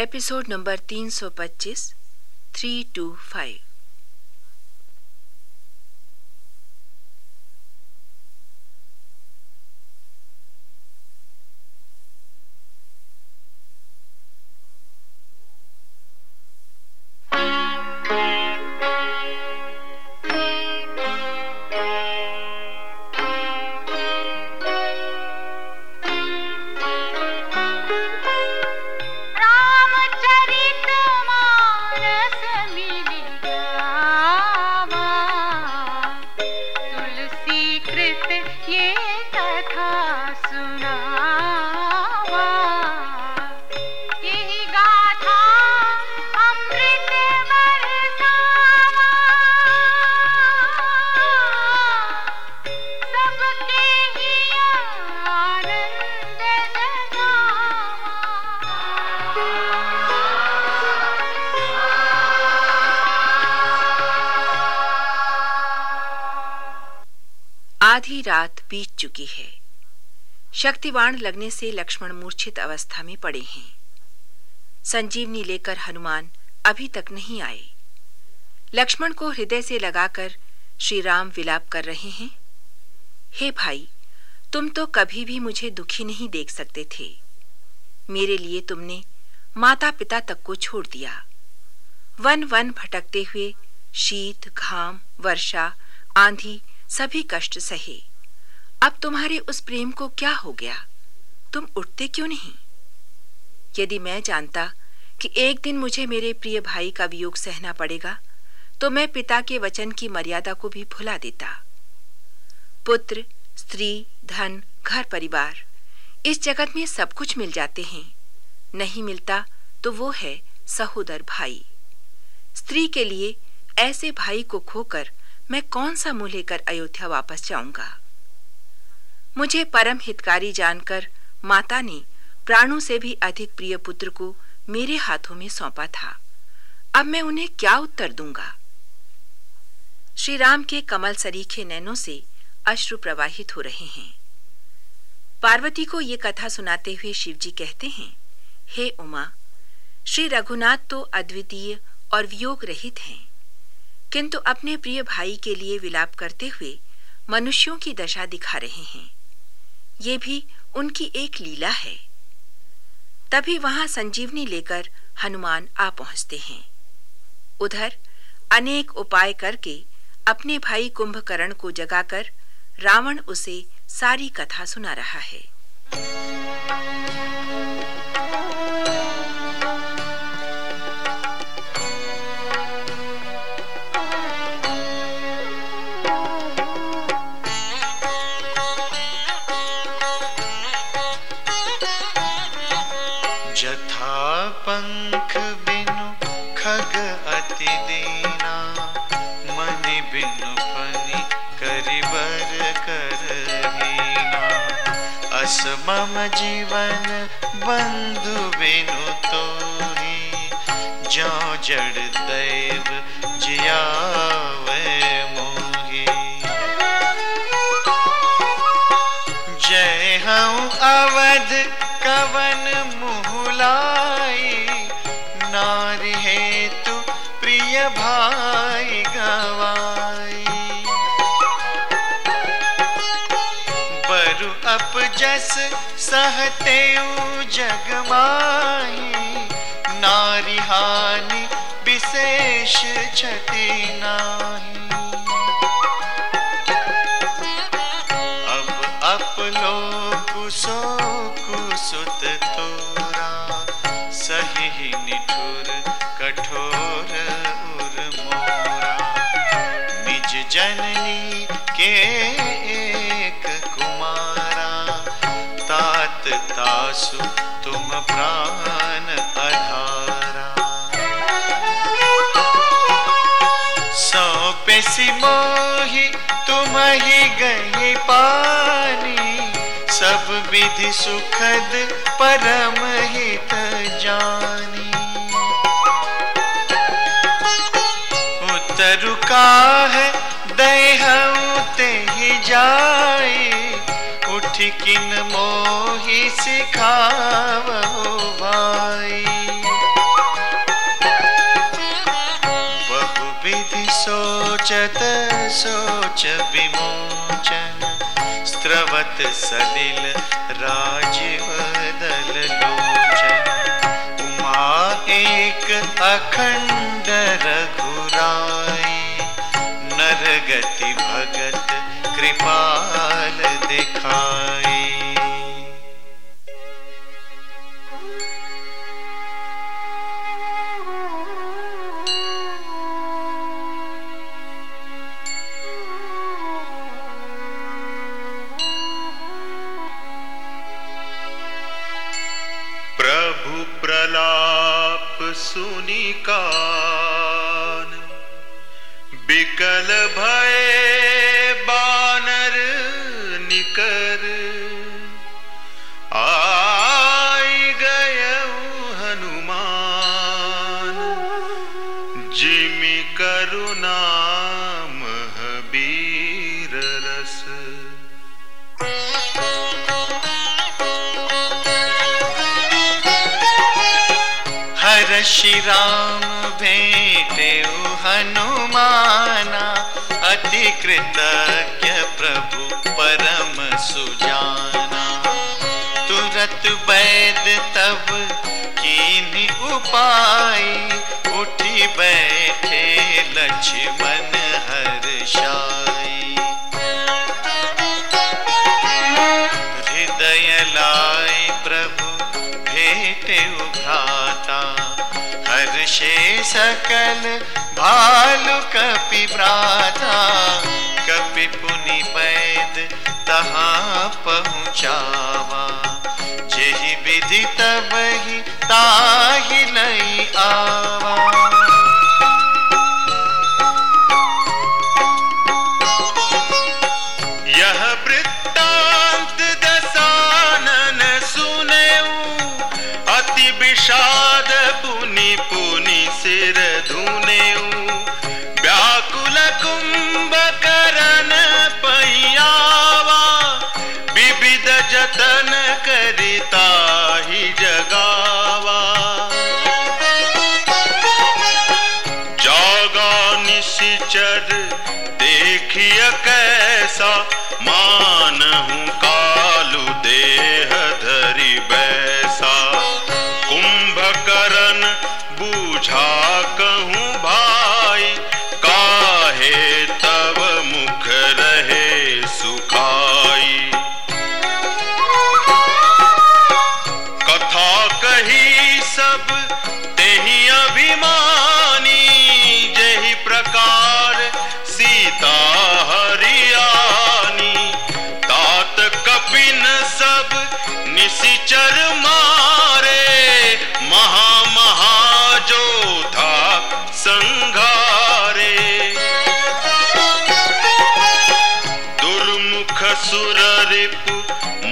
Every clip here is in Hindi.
एपिसोड नंबर 325 325 आधी रात बीत चुकी है। शक्तिवाण लगने से लक्ष्मण मूर्छित अवस्था में पड़े हैं। संजीवनी लेकर हनुमान अभी तक नहीं आए। लक्ष्मण को हृदय से लगाकर श्री राम विलाप कर रहे हैं, हे भाई, तुम तो कभी भी मुझे दुखी नहीं देख सकते थे। मेरे लिए तुमने माता पिता तक को छोड़ दिया। वन वन भटकते हुए शीत, घाम, वर्षा, आंधी सभी कष्ट सहे। अब तुम्हारे उस प्रेम को क्या हो गया? तुम उठते क्यों नहीं? यदि मैं जानता कि एक दिन मुझे मेरे प्रिय भाई का वियोग सहना पड़ेगा तो मैं पिता के वचन की मर्यादा को भी भुला देता। पुत्र, स्त्री, धन, घर परिवार, इस जगत में सब कुछ मिल जाते हैं। नहीं मिलता तो वो है सहोदर भाई। स्त्री के लिए ऐसे भाई को खोकर मैं कौन सा मुँह लेकर अयोध्या वापस जाऊँगा? मुझे परम हितकारी जानकर माता ने प्राणों से भी अधिक प्रिय पुत्र को मेरे हाथों में सौंपा था। अब मैं उन्हें क्या उत्तर दूँगा? श्री राम के कमल सरीखे नैनों से अश्रु प्रवाहित हो रहे हैं। पार्वती को ये कथा सुनाते हुए शिवजी कहते हैं, हे उमा, श्री रघुनाथ तो अद्वितीय और वियोग रहित हैं। किंतु अपने प्रिय भाई के लिए विलाप करते हुए मनुष्यों की दशा दिखा रहे हैं। ये भी उनकी एक लीला है। तभी वहाँ संजीवनी लेकर हनुमान आ पहुँचते हैं। उधर अनेक उपाय करके अपने भाई कुंभकर्ण को जगाकर रावण उसे सारी कथा सुना रहा है। अति दीना मन बिनु फनि करिबर करहीना अस मम जीवन, बंधु बिनु तो ही जो जड़ दैव, जियावे जय हूँ अवध कवन बरु अप जस सहते जग माही नारी हानि विशेष क्षति नाही। अब अपलो कुशो कुसुत तासु तुम प्राण अधारा। सौंपे मोही तुम ही गही पानी। सब विधि सुखद परम हित जानी। उतरु का है दहते ही जाए। किन मोहि सिखावो भाई। बहु विधि सोचत, सोच विमोचन। स्त्रवत सलिल राजीव लोचन। उमा एक अखंड रघुराई। नरगति भगत कृपाल प्रलाप सुनी बिकल भय बानर निकर आई गय हनुमान जिमि करुणा श्री राम भेटे हनुमाना। अति कृतज्ञ प्रभु परम सुजाना। तुरत वैद तब कीन उपाय। उठी बैठे लक्ष्मण हर हर्षाई। हृदय लाई प्रभु, भेटे भ्राता। हर्षे सकल भालु कपि भ्राता, कपि पुनि पैद तहाँ पहुँचावा। जेहि विधि तब ही ताहि लई आवा। विषाद निशिचर देखिए कैसा मानहु कालु देह सिचर मारे महा महाजोधा संघारे। दुर्मुख सुर रिपु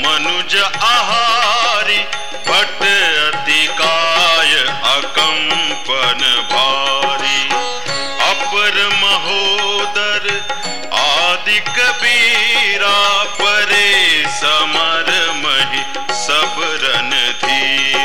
मनुज आहारी भट्ट aqui.